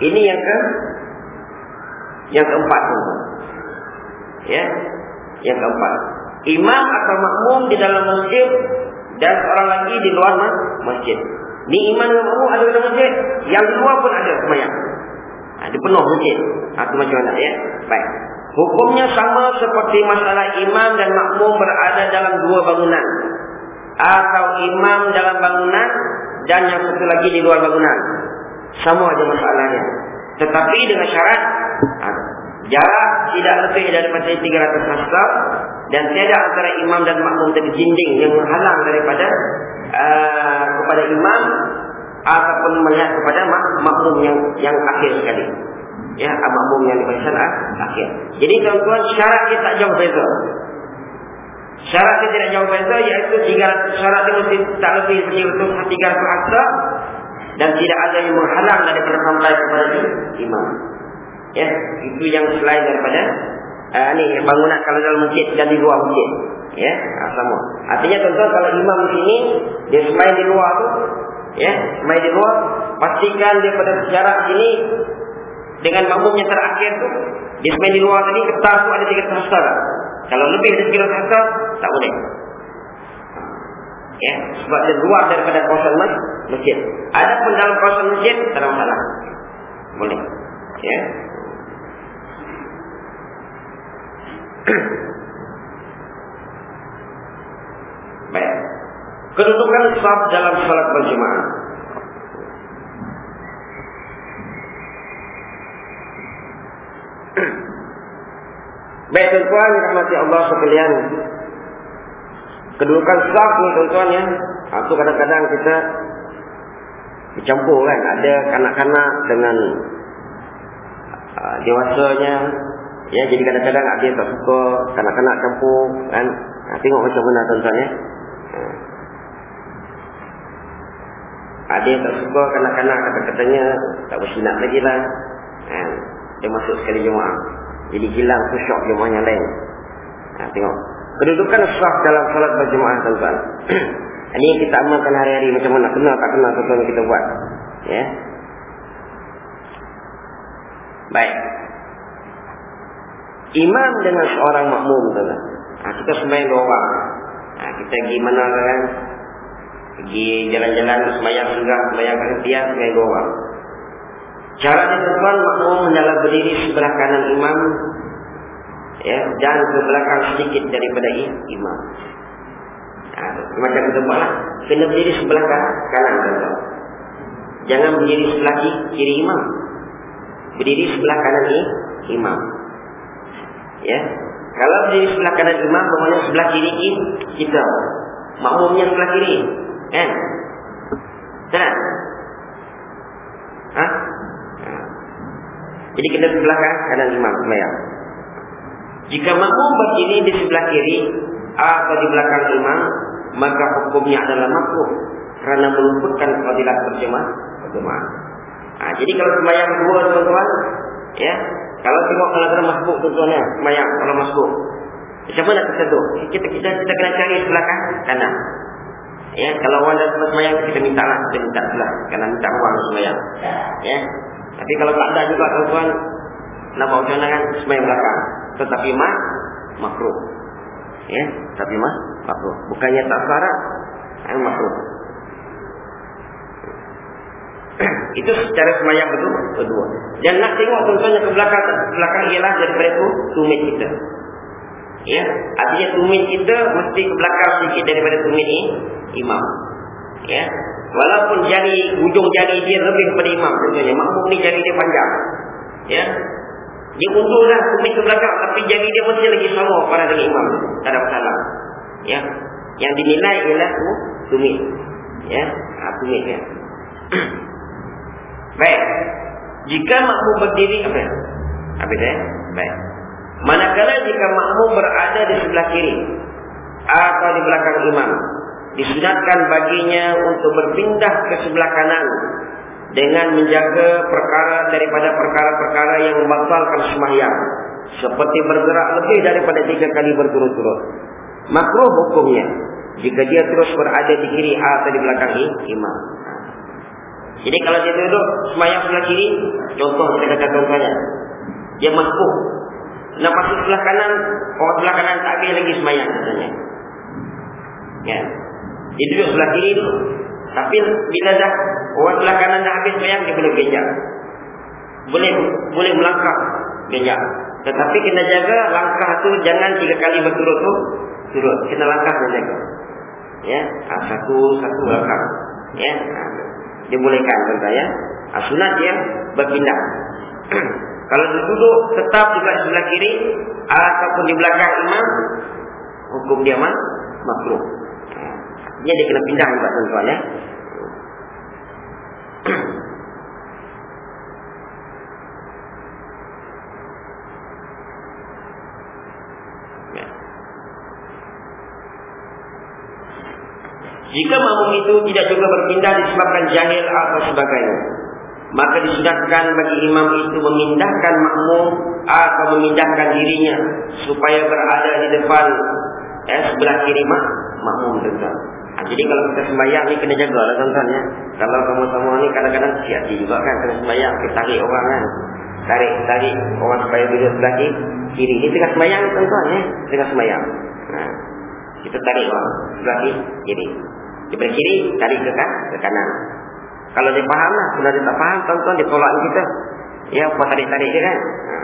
Ini yang ke yang keempat Ya. Yang keempat. Imam atau makmum di dalam masjid dan orang lagi di luar masjid. Ni imam dan makmum ada dalam masjid, yang di luar pun ada semayang. Ada ha, penuh masjid. Itu ha, macam mana ya? Baik. Hukumnya sama seperti masalah imam dan makmum berada dalam dua bangunan. Atau imam dalam bangunan dan yang satu lagi di luar bangunan. Sama aja masalahnya. Tetapi dengan syarat jarak tidak lebih daripada 300 hasta dan tiada antara imam dan makmum terjinding yang menghalang daripada uh, kepada imam ataupun melihat kepada mak makmum yang yang akhir sekali. Ya, makmum yang di akhir. Jadi tuan-tuan syarat kita jauh beza. Syarat kita tidak jauh beza iaitu 300 syarat itu tak lebih seperti 300 hasta dan tidak ada yang menghalang daripada sampai kepada imam. Ya, itu yang selain daripada uh, ni bangunan kalau dalam masjid dan di luar masjid. Ya, uh, sama. Artinya tuan-tuan kalau imam di sini dia semai di luar tu, ya, semai di luar, pastikan dia pada jarak sini dengan makmumnya terakhir tu, dia semai di luar tadi ketar tu ada tiga hasta. Kalau lebih dari tiga hasta tak boleh. Ya, sebab dia luar daripada kawasan masjid. Ada pun dalam kawasan masjid tak ada. Boleh. Ya. Baik. Kedudukan saf dalam salat berjemaah. Baik tuan-tuan rahmati Allah sekalian. Kedudukan saf ni tuan-tuan ya. Itu kadang-kadang kita dicampur kan. Ada kanak-kanak dengan uh, dewasanya Ya, jadi kadang-kadang ada yang tak suka kanak-kanak campur kan. Ha, tengok macam mana tuan-tuan ya. Ha. Ada yang tak suka kanak-kanak kata-katanya tak bersinat lagi lah. Ha. Dia masuk sekali jemaah. Jadi hilang khusyuk jemaah yang lain. Ha, tengok. Kedudukan sah dalam salat berjemaah tuan-tuan. Ini yang kita amalkan hari-hari macam mana. Kena tak kena tuan-tuan kita buat. Ya. Baik imam dengan seorang makmum tuan ha, kita sembahyang dua orang ha, kita pergi mana kan pergi jalan-jalan sembahyang singgah sembahyang kehentian sembahyang dua orang Cara ni tuan makmum menyalah berdiri sebelah kanan imam ya dan ke belakang sedikit daripada imam. Ha, macam buat lah. Kena berdiri sebelah kanan tuan. Jangan berdiri sebelah kiri imam. Berdiri sebelah kanan ni imam. Ya. Kalau berdiri sebelah kanan imam, bermakna sebelah kiri kita. Makmumnya sebelah kiri. Kan? Tak? Ha? ha? Jadi kita sebelah kanan imam semayang. Jika makmum berdiri di sebelah kiri atau di belakang imam, maka hukumnya adalah makruh kerana meluputkan fadilah berjemaah. berjemaah. Ha, jadi kalau semayang dua tuan-tuan, ya, kalau tengok kalau ada masbuk tuan-tuan ya, semayang kalau masbuk. Macam mana kita tu? Kita kita kita kena cari sebelah kanan. Ya, kalau orang dah semayang kita minta lah, kita minta sebelah kanan minta ruang semayang. Ya. Tapi kalau tak ada juga nak bawa macam kan semayang belakang. Tetapi mak makruh. Ya, tapi mak makruh. Bukannya tak syarat, eh, makruh. itu secara semayang betul kedua. Dan nak tengok tuan-tuan ke belakang belakang ialah daripada itu tumit kita. Ya, artinya tumit kita mesti ke belakang sedikit daripada tumit ini imam. Ya. Walaupun jari hujung jari dia lebih daripada imam contohnya, makmum ni jari dia panjang. Ya. Dia undurlah tumit ke belakang tapi jari dia mesti lagi sama pada dengan imam. Tak ada masalah. Ya. Yang dinilai ialah tumit. Ya, ha, ya. Baik. Jika makmum berdiri apa? Apa dia? Baik. Manakala jika makmum berada di sebelah kiri atau di belakang imam, disunatkan baginya untuk berpindah ke sebelah kanan dengan menjaga perkara daripada perkara-perkara yang membatalkan sembahyang seperti bergerak lebih daripada tiga kali berturut-turut. Makruh hukumnya jika dia terus berada di kiri atau di belakang imam. Jadi kalau dia duduk semayang sebelah kiri, contoh kita kata contohnya, dia masuk. Nak masuk sebelah kanan, orang sebelah kanan tak habis lagi semayang katanya. Ya. Dia duduk sebelah kiri tu. Tapi bila dah orang sebelah kanan dah habis semayang, dia boleh bejak. Boleh boleh melangkah bejak. Tetapi kena jaga langkah tu jangan tiga kali berturut tu turut. Kena langkah dan jaga. Ya, ha, satu satu langkah. Ya, ha dibolehkan tuan ya. Ah, sunat dia berpindah. Kalau dia duduk tetap juga sebelah kiri ataupun di belakang imam, hukum dia mah makruh. Dia dia kena pindah juga tuan ya. Jika makmum itu tidak juga berpindah disebabkan jahil atau sebagainya. Maka disunatkan bagi imam itu memindahkan makmum atau memindahkan dirinya. Supaya berada di depan eh, sebelah kiri mak, makmum ha, jadi kalau kita sembahyang ni kena jaga lah tuan-tuan ya. Kalau kamu-kamu ni kadang-kadang siap juga kan. Kena sembahyang, kita tarik orang kan. Tarik, tarik orang supaya duduk sebelah kiri. Ini tengah sembahyang tuan-tuan ya. Tengah sembahyang. Ha. Kita tarik orang sebelah kiri. Daripada kiri, tarik ke, kan, ke kanan. Kalau dia faham lah. Kalau dia tak faham, tuan-tuan dia tolak kita. Ya, apa tarik-tarik dia kan. Ha.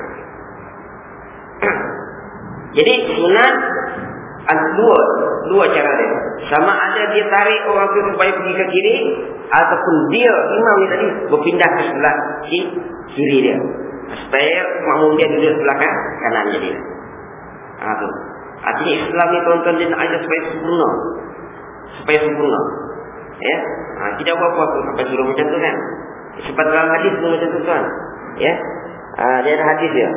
Jadi, sunat dua, dua cara dia. Sama ada dia tarik orang tu supaya pergi ke kiri. Ataupun dia, imam ni tadi, berpindah ke sebelah kiri dia. Supaya makmum dia duduk sebelah kan, kanan jadi. Ha, tu. Artinya Islam ni tuan-tuan dia nak ajar supaya sempurna supaya sempurna. Ya, ha, tidak apa-apa sampai suruh macam tu kan. Sebab dalam hadis pun macam tu kan. Ya, ha, dia ada hadis dia.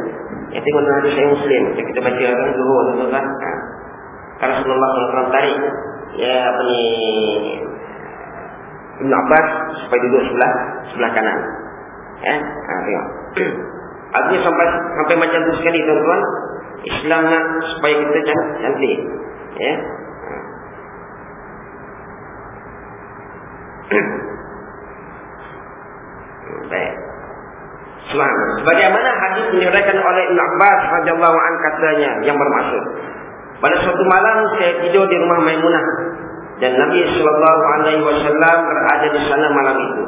Ya, tengok dalam hadis saya Muslim. Kita baca kan dulu tu kan. Ha. Kalau Rasulullah SAW tarik, ya apa ni, Ibn Abbas supaya duduk sebelah sebelah kanan. Ya, ha, tengok. Artinya sampai sampai macam tu sekali tuan-tuan. Islam nak supaya kita cantik. Ya, Baik. Selamat. Bagaimana hadis diriwayatkan oleh Ibn Abbas radhiyallahu an katanya yang bermaksud. Pada suatu malam saya tidur di rumah Maimunah dan Nabi sallallahu alaihi wasallam berada di sana malam itu.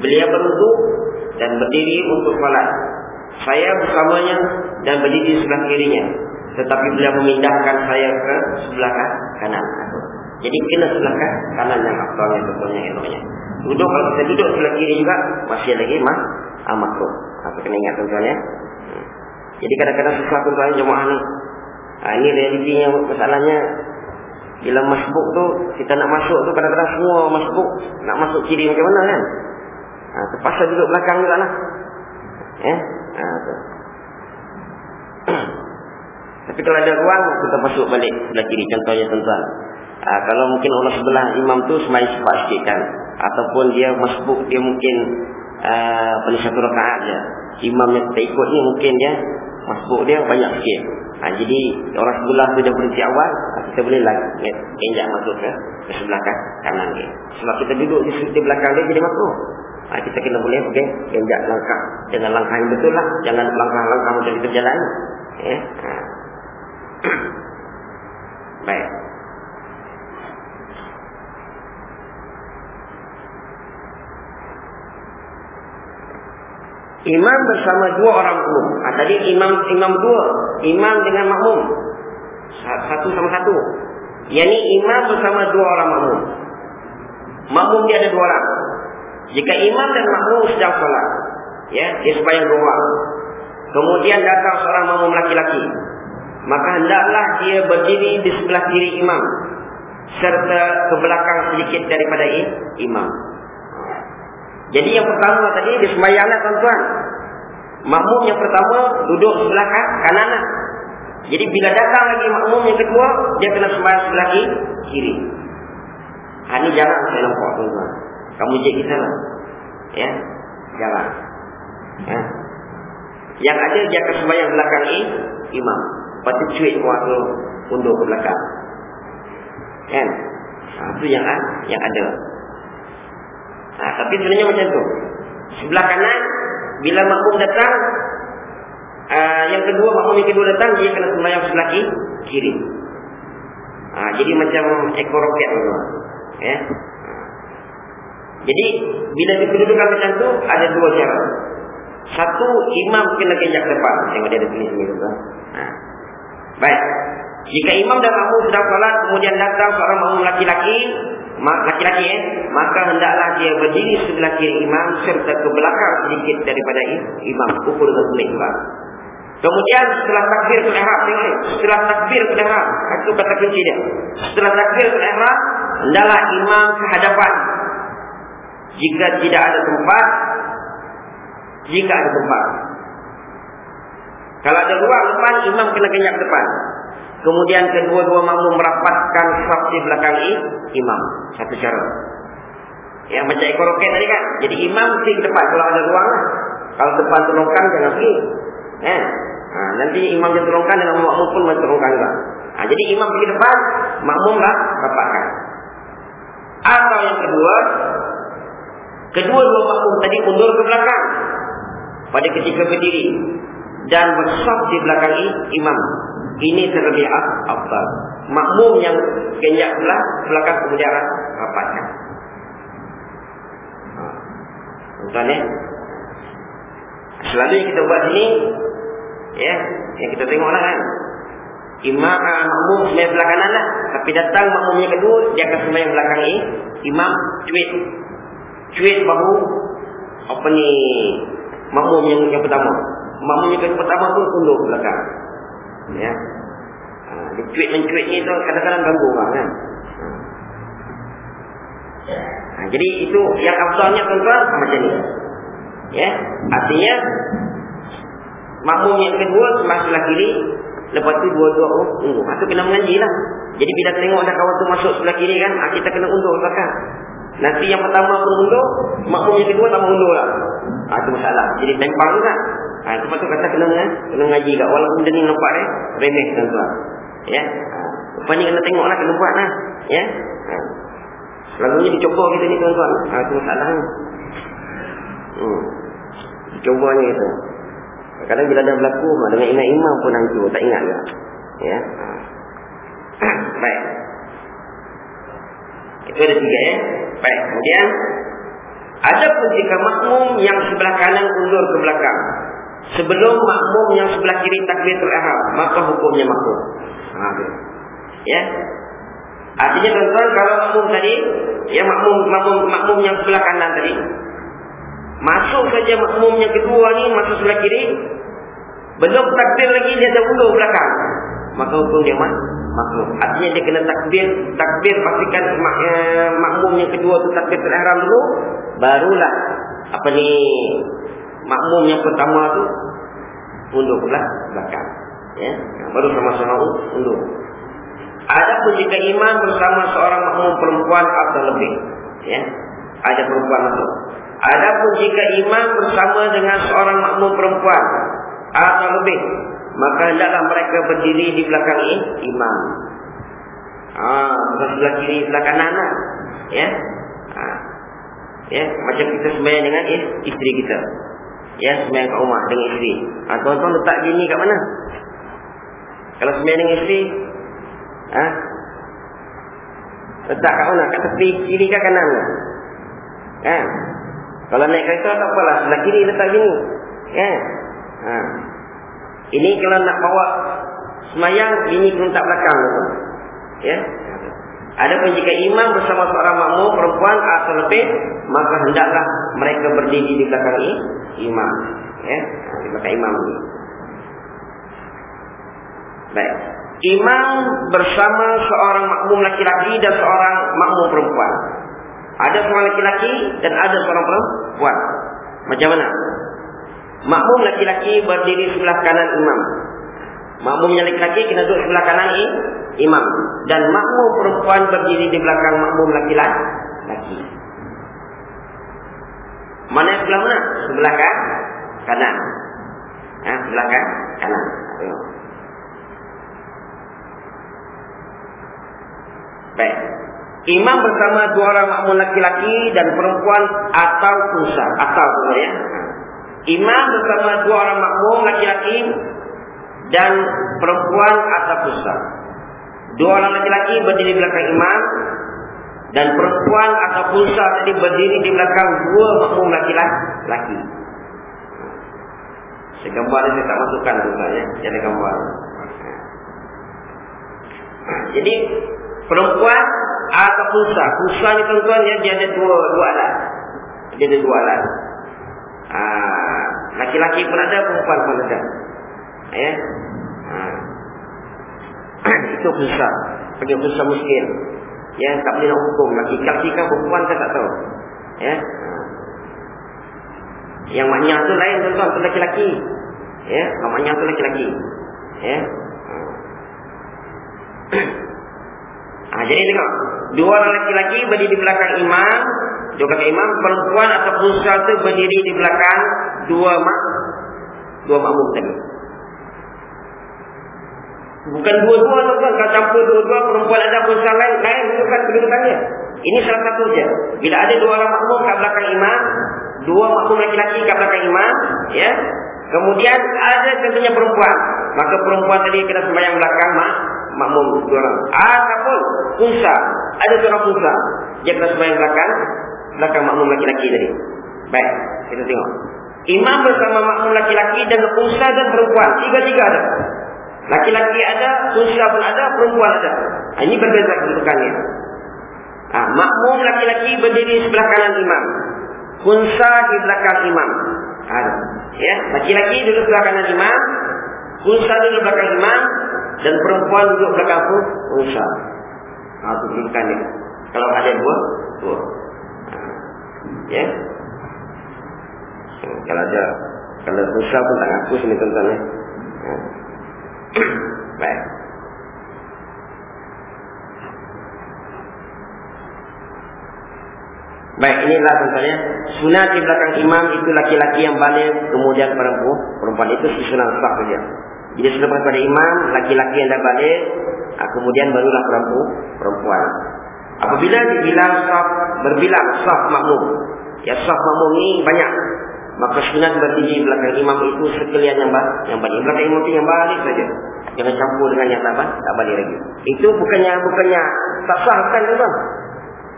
Beliau berwudu dan berdiri untuk salat. Saya bersamanya dan berdiri di sebelah kirinya. Tetapi beliau memindahkan saya ke sebelah kanan. Jadi kena sebelah kanan yang aktualnya, betulnya, eloknya. Duduk kalau kita duduk sebelah kiri juga masih lagi mah amat tu. Apa kena ingat tuan ya. Hmm. Jadi kadang-kadang susah tuan jemaah ni. Ha, ini realitinya masalahnya bila masbuk tu kita nak masuk tu kadang-kadang semua masbuk nak masuk kiri macam mana kan? Ha, terpaksa duduk belakang juga lah. Ya? Ha, tu. Tapi kalau ada ruang kita masuk balik sebelah kiri contohnya tuan-tuan. Ha, kalau mungkin orang sebelah imam tu semain cepat sikit kan ataupun dia masbuk dia mungkin uh, pada satu rakaat je imam yang kita ikut ni mungkin dia masbuk dia banyak sikit. Ha, jadi orang sebelah tu dia berhenti awal kita boleh lagi injak masuk ke, ke sebelah kan, kanan dia. Sebab kita duduk di, di belakang dia jadi masuk. Ha, kita kena boleh okay, injak langkah. Dengan langkah yang betul lah. Jangan langkah-langkah macam kita berjalan. Ya. ha. baik Imam bersama dua orang umum. Ha, tadi imam imam dua, imam dengan makmum. Satu sama satu. Yang ini imam bersama dua orang makmum. Makmum dia ada dua orang. Jika imam dan makmum sedang solat, ya, dia sembahyang dua. Kemudian datang seorang makmum laki-laki. Maka hendaklah dia berdiri di sebelah kiri imam serta ke belakang sedikit daripada imam. Jadi yang pertama tadi dia sembahyanglah tuan-tuan. Makmum yang pertama duduk sebelah kanan. Jadi bila datang lagi makmum yang kedua, dia kena sembahyang sebelah kiri. Ha, ini jarang saya nampak tuan-tuan. Kamu jek kita lah. Ya, jarang. Ya. Yang ada dia akan sembahyang belakang ini, imam. Lepas tu cuit waktu undur ke belakang. Kan? Ha, itu yang, yang ada. Ha, tapi sebenarnya macam tu. Sebelah kanan, bila makmum datang, uh, yang kedua, makmum yang kedua datang, dia kena sembahyang sebelah kiri. Ha, jadi macam ekor roket. Ya. Ha. Jadi, bila dikedudukan macam tu, ada dua cara. Satu, imam kena kejap depan. Dia ada tulis ni. Ha. Baik. Jika imam dan makmum sedang salat, kemudian datang seorang makmum laki-laki, laki-laki eh, maka hendaklah dia berdiri sebelah kiri imam serta ke belakang sedikit daripada imam ukur dengan. Kemudian setelah takbir ke ihram setelah takbir ke ihram itu kata kunci dia. Setelah takbir ke ihram hendaklah imam ke hadapan jika tidak ada tempat jika ada tempat. Kalau ada ruang depan imam kena kenyap depan. Kemudian kedua-dua makmum merapatkan saf di belakang imam. Satu cara. Yang macam ekor roket tadi kan. Jadi imam ke depan kalau ada ruang. Lah. Kalau depan terlongkang jangan pergi. Eh? Ha, nanti imam yang terlongkang dan makmum pun masih terlongkang juga. Ha, jadi imam pergi depan, makmum lah rapatkan. Atau yang kedua, kedua-dua makmum tadi mundur ke belakang. Pada ketika berdiri. Dan bersaf di belakang imam. Ini terlebih afdal. Makmum yang kenyak belah belakang kemudian rapatkan. Tuan ya. Selalu yang kita buat ini ya, yang kita tengoklah kan. Imam uh, makmum sembahyang belah kanan lah. Tapi datang makmum yang kedua, dia akan sembahyang belakang ini. Imam cuit. Cuit bahu apa ni makmum yang yang pertama. Makmum yang pertama pun tunduk belakang. Ya. Ha, dia cuit mencuit ni tu kadang-kadang ganggu orang kan. Ha, jadi itu yang afdalnya tuan-tuan macam ni. Ya. Artinya makmum yang kedua sebelah kiri, lepas tu dua-dua oh, tunggu. Ha, kena mengaji lah. Jadi bila tengok ada kawan tu masuk sebelah kiri kan, ha, kita kena undur belakang. Nanti yang pertama pun undur, makmum yang kedua tak mau undur lah. Ha, itu masalah. Jadi tempang juga. Ha, itu patut kata kena, kena ngaji kat. Walaupun dia ni nampak eh, remeh tuan-tuan. Ya. Ni kena tengok lah, kena buat lah. Ya. Ha. Selalunya dicoba kita ni tuan-tuan. Ha, itu masalah ni. Hmm. Dicobanya kita. Kadang bila ada berlaku, dengan imam-imam pun hancur. Tak ingat juga. Ya. Ha. Baik. Itu ada tiga ya. Baik. Kemudian. Ada pun jika makmum yang sebelah kanan undur ke belakang. Sebelum makmum yang sebelah kiri takbiratul ihram, maka hukumnya makmum. Ha, ya. Artinya tuan-tuan kalau makmum tadi, ya makmum makmum makmum yang sebelah kanan tadi. Masuk saja makmum yang kedua ni masuk sebelah kiri. Belum takbir lagi dia dah undur belakang. Maka hukum dia mak makmum. Artinya dia kena takbir, takbir pastikan mak, eh, makmum yang kedua tu takbir ihram dulu, barulah apa ni makmum yang pertama tu undur pula belakang. Ya, baru sama-sama undur. Adapun jika imam bersama seorang makmum perempuan atau lebih, ya, ada perempuan masuk. Adapun jika imam bersama dengan seorang makmum perempuan atau lebih, maka hendaklah mereka berdiri di belakang imam. Ah, sebelah kiri, sebelah kanan lah. Ya. Ha. Ya, macam kita sembahyang dengan isteri kita. Ya, sembahyang kat rumah dengan isteri. Ha, tuan-tuan letak gini kat mana? Kalau sembahyang dengan isteri, ha? Letak kat mana? Kat tepi kiri ke kanan? Ha? Kalau naik kereta tak apalah, sebelah kiri letak gini. Ya. Ha. Ini kalau nak bawa semayang, ini pun tak belakang. Ya. Ada pun jika imam bersama seorang makmum perempuan atau lebih, maka hendaklah mereka berdiri di belakang imam. Ya. Di belakang imam ini. Baik. Imam bersama seorang makmum laki-laki dan seorang makmum perempuan. Ada seorang laki-laki dan ada seorang perempuan. Macam mana? Makmum laki-laki berdiri sebelah kanan imam. Makmumnya laki-laki kena duduk sebelah kanan imam. Dan makmum perempuan berdiri di belakang makmum laki-laki. Mana yang sebelah mana? Sebelah kan? kanan. Ha, sebelah kan? kanan. Baik. Imam bersama dua orang makmum laki-laki dan perempuan atau pusat. Atau sebenarnya. Imam bersama dua orang makmum laki-laki dan perempuan atau pusat. Dua orang laki-laki berdiri di belakang imam dan perempuan atau pusat tadi berdiri di belakang dua makmum laki-laki. Segambar ini tak masukkan tu ya. Jadi gambar. Jadi perempuan atau pusat. Pusat ni tuan-tuan ya, dia ada dua dua alat. Dia ada dua alat. Ah, laki-laki pun ada, perempuan pun ada. Ya. Ah. Itu besar. Pergi besar miskin. Ya, tak boleh nak hukum. Laki-laki kan perempuan kan tak tahu. Ya. Yang maknya tu lain tuan-tuan, tu laki-laki. Ya, maknya tu laki-laki. Ya. Ah, jadi tengok. Dua orang laki-laki berdiri di belakang imam, Dua belakang imam, perempuan atau pusat itu berdiri di belakang dua mak, dua makmum tadi. Bukan dua-dua tu kan, kalau campur dua-dua perempuan ada pusat lain, lain bukan kedudukannya. Ini salah satu saja. Bila ada dua orang makmum kat belakang imam, dua makmum laki-laki kat belakang imam, ya. Kemudian ada tentunya perempuan. Maka perempuan tadi kena sembahyang belakang mak, makmum dua orang. Ataupun punsa, ada seorang punsa. Dia kena sembahyang belakang belakang makmum laki-laki tadi. Baik, kita tengok. Imam bersama makmum laki-laki dan unsa dan perempuan. Tiga-tiga ada. Laki-laki ada, unsa pun ada, perempuan ada. Ha, ini berbeza kedudukannya. Ha, makmum laki-laki berdiri sebelah kanan imam. Unsa di belakang imam. Ada. Ya, laki-laki duduk sebelah kanan imam. Unsa duduk belakang imam. Dan perempuan duduk belakang pun unsa. Ha, itu kedudukannya. Kalau ada dua, dua. Ya. Kalau ada kalau susah pun tak ngaku sini tuan-tuan ya. ya. Baik. Baik, inilah contohnya. Sunat di belakang imam itu laki-laki yang balik, kemudian perempuan. Perempuan itu si sunat sah saja. Jadi selepas pada imam, laki-laki yang dah balik, ah, kemudian barulah perempuan. Apabila dibilang sah, berbilang sah makmum, Ya sah makmum ni banyak. Maka sunat berdiri belakang imam itu sekalian yang, yang balik. Belakang imam itu yang balik saja. Jangan campur dengan yang tak, tak balik lagi. Itu bukannya bukannya tak sah kan tuan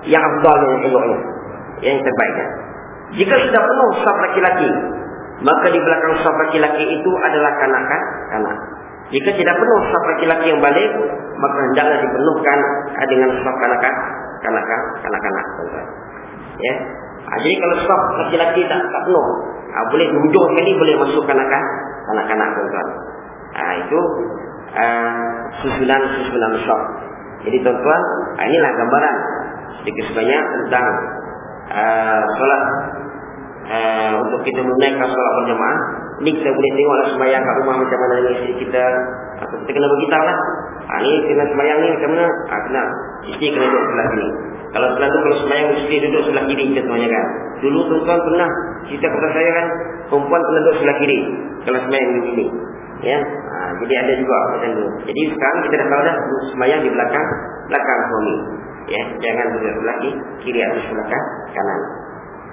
Yang abdal yang tengoknya. Yang terbaiknya. Jika sudah penuh saf laki-laki, maka di belakang saf laki-laki itu adalah kanak-kanak. Jika tidak penuh saf laki-laki yang balik, maka hendaklah dipenuhkan dengan saf kanak-kanak, kanak-kanak. Ya. Ha, jadi kalau saf laki-laki tak, tak penuh, ha, boleh hujung sekali boleh masuk kanak-kanak, kanak-kanak. Ha, itu susulan-susulan uh, saf. Jadi tuan-tuan, inilah gambaran sedikit sebanyak tentang uh, solat uh, untuk kita menunaikan solat berjamaah. Ini kita boleh tengoklah sembahyang kat rumah macam mana dengan isteri kita. Atau kita kena beritahu lah. Ha, ini kena sembahyang ni macam mana? Ha, kena. Isteri kena duduk sebelah sini. Kalau sebelah tu kalau sembahyang isteri duduk sebelah kiri semuanya kan. Dulu tuan-tuan pernah cerita kepada saya kan. Perempuan kena duduk sebelah kiri. Kalau sembahyang di sini. Ya. Ha, jadi ada juga macam tu. Jadi sekarang kita dah tahu dah sembahyang di belakang belakang suami. Ya, jangan duduk sebelah kiri, kiri atau sebelah kanan.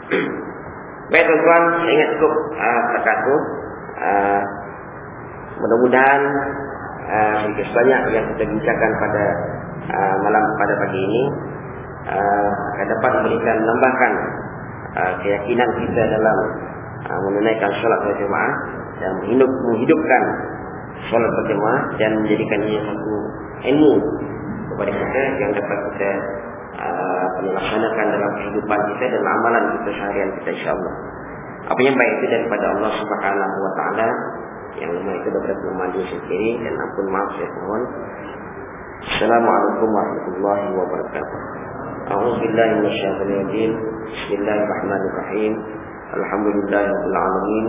Baik tuan-tuan, saya ingat cukup uh, tu. Uh, Mudah-mudahan uh, sedikit banyak yang kita bincangkan pada uh, malam pada pagi ini uh, akan dapat memberikan menambahkan uh, keyakinan kita dalam uh, menunaikan solat berjemaah dan menghidup, menghidupkan solat berjemaah dan menjadikan ia satu ilmu kepada kita yang dapat kita uh, dalam kehidupan kita dan amalan kita seharian kita insyaAllah. Apa yang baik itu daripada Allah Subhanahu Wa Taala yang lemah itu kelemahan diri sendiri dan ampun maaf saya mohon. Assalamualaikum warahmatullahi wabarakatuh. أعوذ بالله من الشيطان الرجيم. بسم الله الرحمن الرحيم. الحمد لله رب العالمين.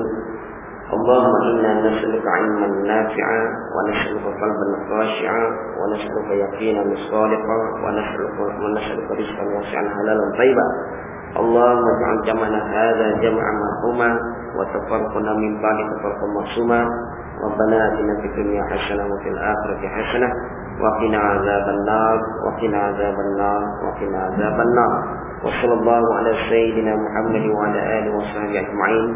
اللهم إنا نسألك علما نافعا ونسألك قلبا خاشعا ونسألك يقينا صادقا ونسألك ونسألك رزقا واسعا حلالا طيبا. اللهم اجعل جمعنا هذا جمعا مرحوما وتفرقنا من بعد تفرقا معصوما ربنا آتنا في الدنيا حسنة وفي الآخرة حسنة وقنا عذاب النار وقنا عذاب النار وقنا عذاب النار. وصلى الله على سيدنا محمد وعلى آله وصحبه أجمعين.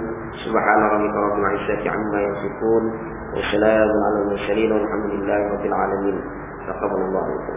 سبحان ربك رب العزة عما يصفون وسلام على المرسلين والحمد لله رب العالمين. تقبل الله منكم.